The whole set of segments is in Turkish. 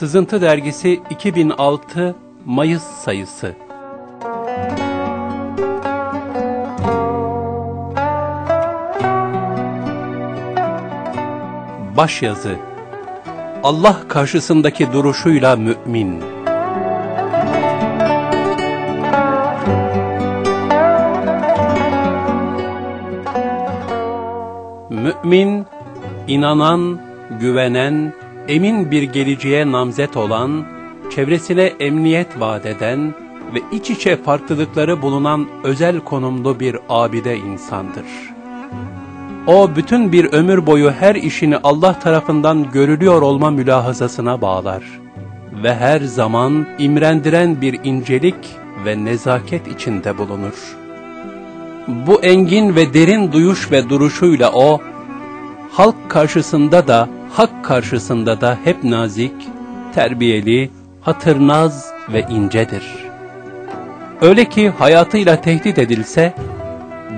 Sızıntı Dergisi 2006 Mayıs sayısı. Başyazı. Allah karşısındaki duruşuyla mümin. Mümin, inanan, güvenen, emin bir geleceğe namzet olan, çevresine emniyet vaat eden ve iç içe farklılıkları bulunan özel konumlu bir abide insandır. O bütün bir ömür boyu her işini Allah tarafından görülüyor olma mülahazasına bağlar ve her zaman imrendiren bir incelik ve nezaket içinde bulunur. Bu engin ve derin duyuş ve duruşuyla o, halk karşısında da, hak karşısında da hep nazik, terbiyeli, hatırnaz ve incedir. Öyle ki hayatıyla tehdit edilse,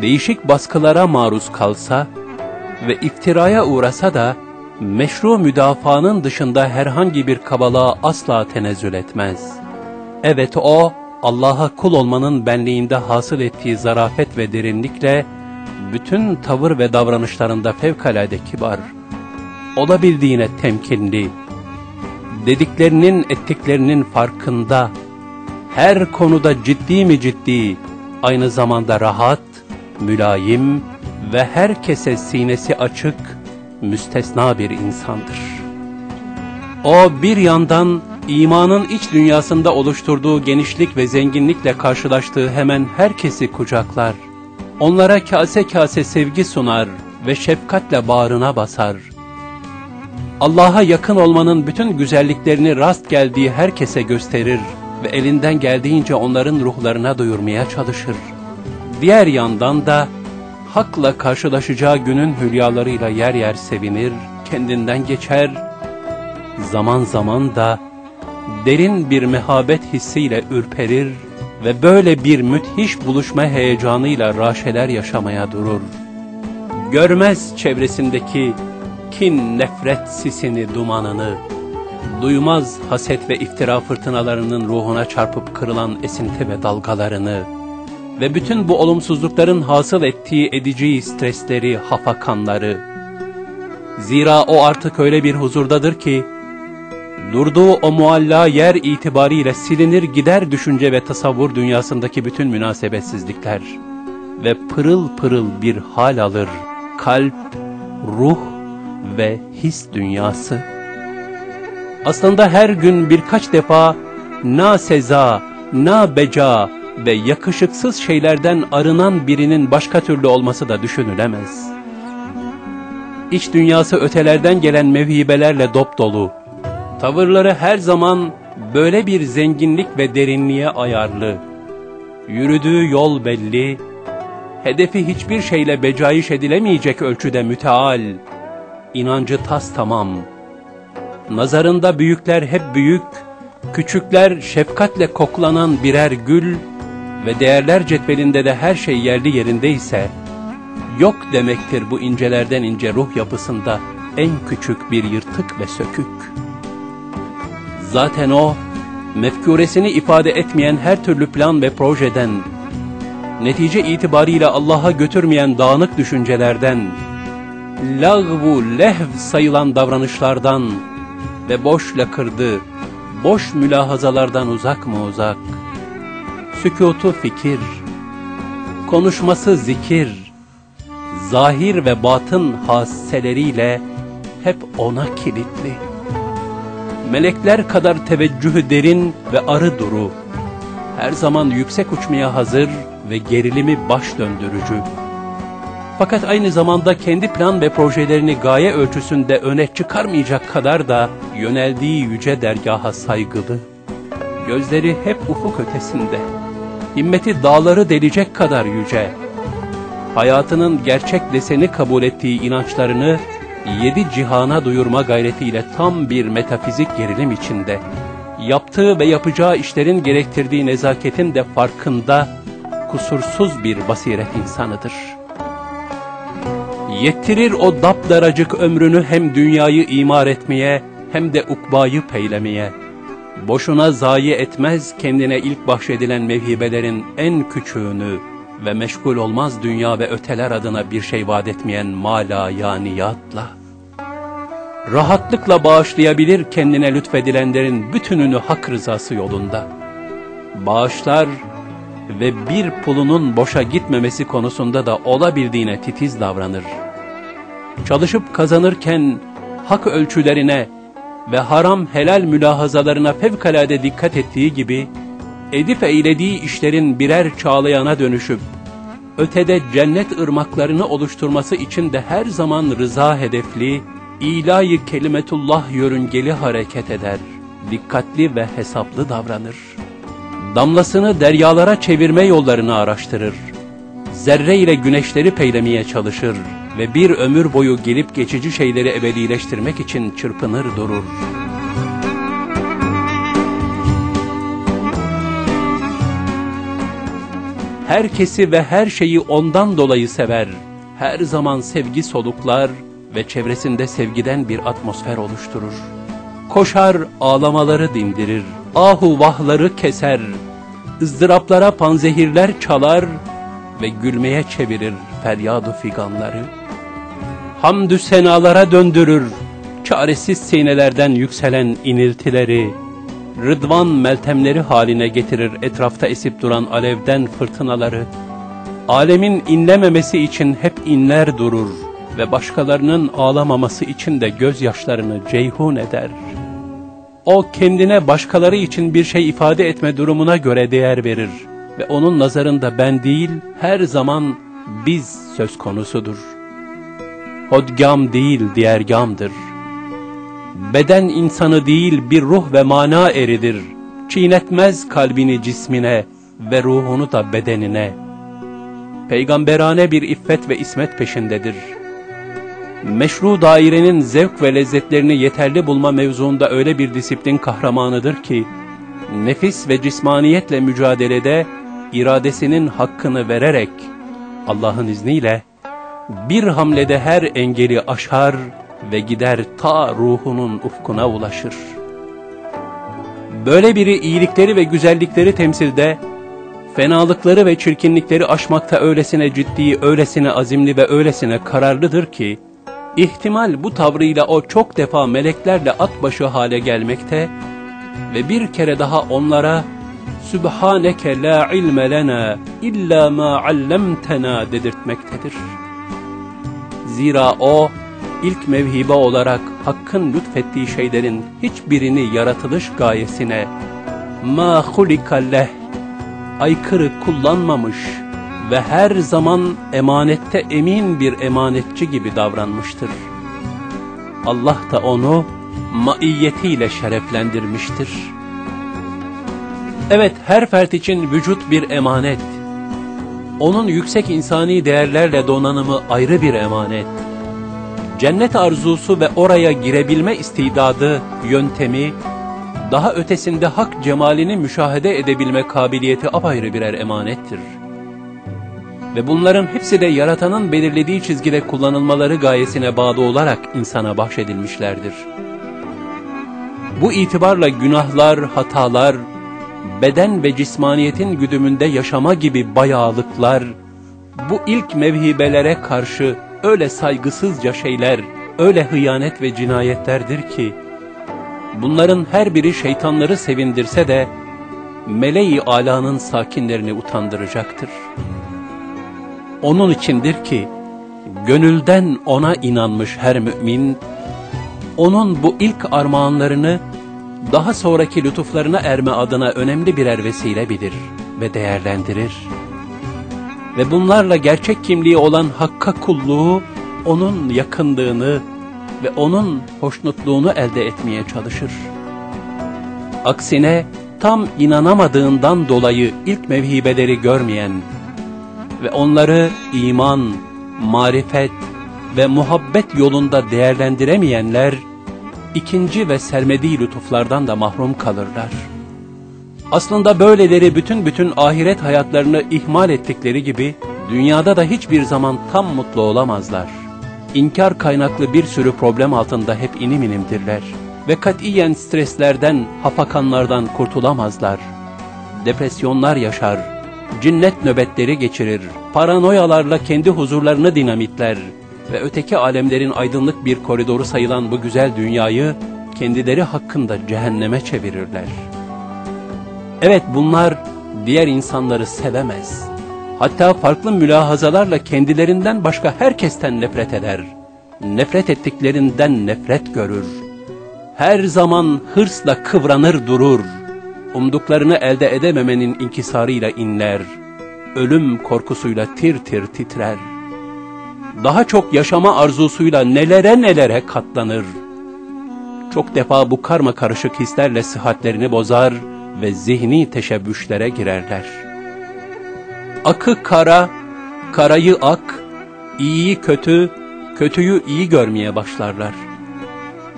değişik baskılara maruz kalsa ve iftiraya uğrasa da, meşru müdafaanın dışında herhangi bir kabalığa asla tenezzül etmez. Evet o, Allah'a kul olmanın benliğinde hasıl ettiği zarafet ve derinlikle, bütün tavır ve davranışlarında fevkalade kibar, olabildiğine temkinli, dediklerinin ettiklerinin farkında, her konuda ciddi mi ciddi, aynı zamanda rahat, mülayim ve herkese sinesi açık, müstesna bir insandır. O bir yandan imanın iç dünyasında oluşturduğu genişlik ve zenginlikle karşılaştığı hemen herkesi kucaklar, onlara kase kase sevgi sunar ve şefkatle bağrına basar. Allah'a yakın olmanın bütün güzelliklerini rast geldiği herkese gösterir ve elinden geldiğince onların ruhlarına duyurmaya çalışır. Diğer yandan da hakla karşılaşacağı günün hülyalarıyla yer yer sevinir, kendinden geçer, zaman zaman da derin bir mehabet hissiyle ürperir ve böyle bir müthiş buluşma heyecanıyla raşeler yaşamaya durur. Görmez çevresindeki kin nefret sisini dumanını, duymaz haset ve iftira fırtınalarının ruhuna çarpıp kırılan esinti ve dalgalarını ve bütün bu olumsuzlukların hasıl ettiği edici stresleri, hafakanları. Zira o artık öyle bir huzurdadır ki, durduğu o mualla yer itibariyle silinir gider düşünce ve tasavvur dünyasındaki bütün münasebetsizlikler ve pırıl pırıl bir hal alır kalp, ruh ve his dünyası. Aslında her gün birkaç defa na seza, na beca ve yakışıksız şeylerden arınan birinin başka türlü olması da düşünülemez. İç dünyası ötelerden gelen mevhibelerle dop dolu, tavırları her zaman böyle bir zenginlik ve derinliğe ayarlı, yürüdüğü yol belli, hedefi hiçbir şeyle becayiş edilemeyecek ölçüde müteal, inancı tas tamam. Nazarında büyükler hep büyük, küçükler şefkatle koklanan birer gül ve değerler cetvelinde de her şey yerli yerindeyse, yok demektir bu incelerden ince ruh yapısında en küçük bir yırtık ve sökük. Zaten o, mefkuresini ifade etmeyen her türlü plan ve projeden, netice itibariyle Allah'a götürmeyen dağınık düşüncelerden, lağvu lehv sayılan davranışlardan ve boş lakırdı, boş mülahazalardan uzak mı uzak? Sükutu fikir, konuşması zikir, zahir ve batın hasseleriyle hep ona kilitli. Melekler kadar teveccühü derin ve arı duru, her zaman yüksek uçmaya hazır ve gerilimi baş döndürücü. Fakat aynı zamanda kendi plan ve projelerini gaye ölçüsünde öne çıkarmayacak kadar da yöneldiği yüce dergaha saygılı. Gözleri hep ufuk ötesinde. Himmeti dağları delecek kadar yüce. Hayatının gerçek deseni kabul ettiği inançlarını yedi cihana duyurma gayretiyle tam bir metafizik gerilim içinde. Yaptığı ve yapacağı işlerin gerektirdiği nezaketin de farkında kusursuz bir basiret insanıdır.'' Yettirir o dapdaracık ömrünü hem dünyayı imar etmeye hem de ukbayı peylemeye. Boşuna zayi etmez kendine ilk bahşedilen mevhibelerin en küçüğünü ve meşgul olmaz dünya ve öteler adına bir şey vaat etmeyen mala yaniyatla. Rahatlıkla bağışlayabilir kendine lütfedilenlerin bütününü hak rızası yolunda. Bağışlar ve bir pulunun boşa gitmemesi konusunda da olabildiğine titiz davranır. Çalışıp kazanırken hak ölçülerine ve haram helal mülahazalarına fevkalade dikkat ettiği gibi, edip eylediği işlerin birer çağlayana dönüşüp, ötede cennet ırmaklarını oluşturması için de her zaman rıza hedefli, ilahi kelimetullah yörüngeli hareket eder, dikkatli ve hesaplı davranır. Damlasını deryalara çevirme yollarını araştırır. Zerre ile güneşleri peylemeye çalışır ve bir ömür boyu gelip geçici şeyleri ebedileştirmek için çırpınır durur. Herkesi ve her şeyi ondan dolayı sever. Her zaman sevgi soluklar ve çevresinde sevgiden bir atmosfer oluşturur. Koşar, ağlamaları dindirir, ahu vahları keser, ızdıraplara panzehirler çalar ve gülmeye çevirir feryadu figanları. Hamdü senalara döndürür, çaresiz sinelerden yükselen iniltileri, rıdvan meltemleri haline getirir etrafta esip duran alevden fırtınaları. Alemin inlememesi için hep inler durur ve başkalarının ağlamaması için de gözyaşlarını ceyhun eder. O kendine başkaları için bir şey ifade etme durumuna göre değer verir ve onun nazarında ben değil her zaman biz söz konusudur. Hodgam değil diğergamdır. Beden insanı değil bir ruh ve mana eridir. Çiğnetmez kalbini cismine ve ruhunu da bedenine. Peygamberane bir iffet ve ismet peşindedir.'' meşru dairenin zevk ve lezzetlerini yeterli bulma mevzuunda öyle bir disiplin kahramanıdır ki, nefis ve cismaniyetle mücadelede iradesinin hakkını vererek, Allah'ın izniyle, bir hamlede her engeli aşar ve gider ta ruhunun ufkuna ulaşır. Böyle biri iyilikleri ve güzellikleri temsilde, fenalıkları ve çirkinlikleri aşmakta öylesine ciddi, öylesine azimli ve öylesine kararlıdır ki, İhtimal bu tavrıyla o çok defa meleklerle at başı hale gelmekte ve bir kere daha onlara Sübhaneke la ilme lena illa ma allamtena dedirtmektedir. Zira o ilk mevhibe olarak Hakk'ın lütfettiği şeylerin hiçbirini yaratılış gayesine ma hulikalleh aykırı kullanmamış ve her zaman emanette emin bir emanetçi gibi davranmıştır. Allah da onu maiyetiyle şereflendirmiştir. Evet her fert için vücut bir emanet. Onun yüksek insani değerlerle donanımı ayrı bir emanet. Cennet arzusu ve oraya girebilme istidadı, yöntemi, daha ötesinde hak cemalini müşahede edebilme kabiliyeti apayrı birer emanettir.'' ve bunların hepsi de yaratanın belirlediği çizgide kullanılmaları gayesine bağlı olarak insana bahşedilmişlerdir. Bu itibarla günahlar, hatalar, beden ve cismaniyetin güdümünde yaşama gibi bayağılıklar, bu ilk mevhibelere karşı öyle saygısızca şeyler, öyle hıyanet ve cinayetlerdir ki, bunların her biri şeytanları sevindirse de, meleği alanın sakinlerini utandıracaktır.'' onun içindir ki, gönülden ona inanmış her mümin, onun bu ilk armağanlarını, daha sonraki lütuflarına erme adına önemli birer vesile bilir ve değerlendirir. Ve bunlarla gerçek kimliği olan Hakk'a kulluğu, onun yakınlığını ve onun hoşnutluğunu elde etmeye çalışır. Aksine tam inanamadığından dolayı ilk mevhibeleri görmeyen, ve onları iman, marifet ve muhabbet yolunda değerlendiremeyenler, ikinci ve sermediği lütuflardan da mahrum kalırlar. Aslında böyleleri bütün bütün ahiret hayatlarını ihmal ettikleri gibi, dünyada da hiçbir zaman tam mutlu olamazlar. İnkar kaynaklı bir sürü problem altında hep inim inimdirler. ve katiyen streslerden, hafakanlardan kurtulamazlar. Depresyonlar yaşar, cinnet nöbetleri geçirir, paranoyalarla kendi huzurlarını dinamitler ve öteki alemlerin aydınlık bir koridoru sayılan bu güzel dünyayı kendileri hakkında cehenneme çevirirler. Evet bunlar diğer insanları sevemez. Hatta farklı mülahazalarla kendilerinden başka herkesten nefret eder. Nefret ettiklerinden nefret görür. Her zaman hırsla kıvranır durur. Umduklarını elde edememenin inkisarıyla inler. Ölüm korkusuyla tir tir titrer. Daha çok yaşama arzusuyla nelere nelere katlanır. Çok defa bu karma karışık hislerle sıhhatlerini bozar ve zihni teşebbüşlere girerler. Akı kara, karayı ak, iyiyi kötü, kötüyü iyi görmeye başlarlar.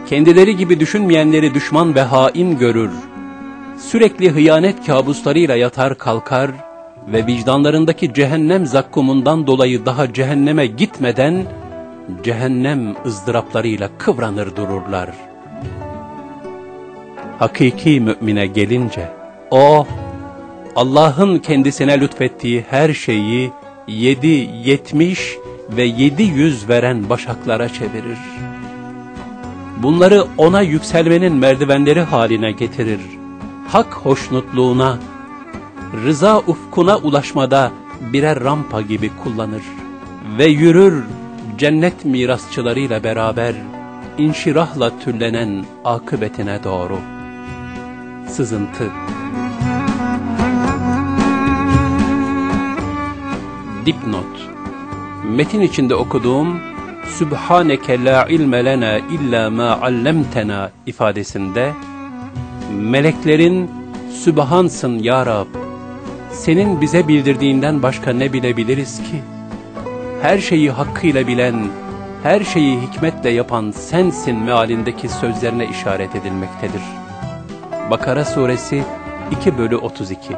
Kendileri gibi düşünmeyenleri düşman ve hain görür. Sürekli hıyanet kabuslarıyla yatar kalkar ve vicdanlarındaki cehennem zakkumundan dolayı daha cehenneme gitmeden cehennem ızdıraplarıyla kıvranır dururlar. Hakiki mümine gelince, o Allah'ın kendisine lütfettiği her şeyi yedi, yetmiş ve yedi yüz veren başaklara çevirir. Bunları ona yükselmenin merdivenleri haline getirir. Hak hoşnutluğuna, rıza ufkuna ulaşmada birer rampa gibi kullanır. Ve yürür cennet mirasçılarıyla beraber inşirahla türlenen akıbetine doğru. Sızıntı Dipnot Metin içinde okuduğum Sübhaneke la ilme lena illa ma allemtena ifadesinde meleklerin Sübhansın ya Rab senin bize bildirdiğinden başka ne bilebiliriz ki? Her şeyi hakkıyla bilen, her şeyi hikmetle yapan sensin mealindeki sözlerine işaret edilmektedir. Bakara suresi 2 bölü 32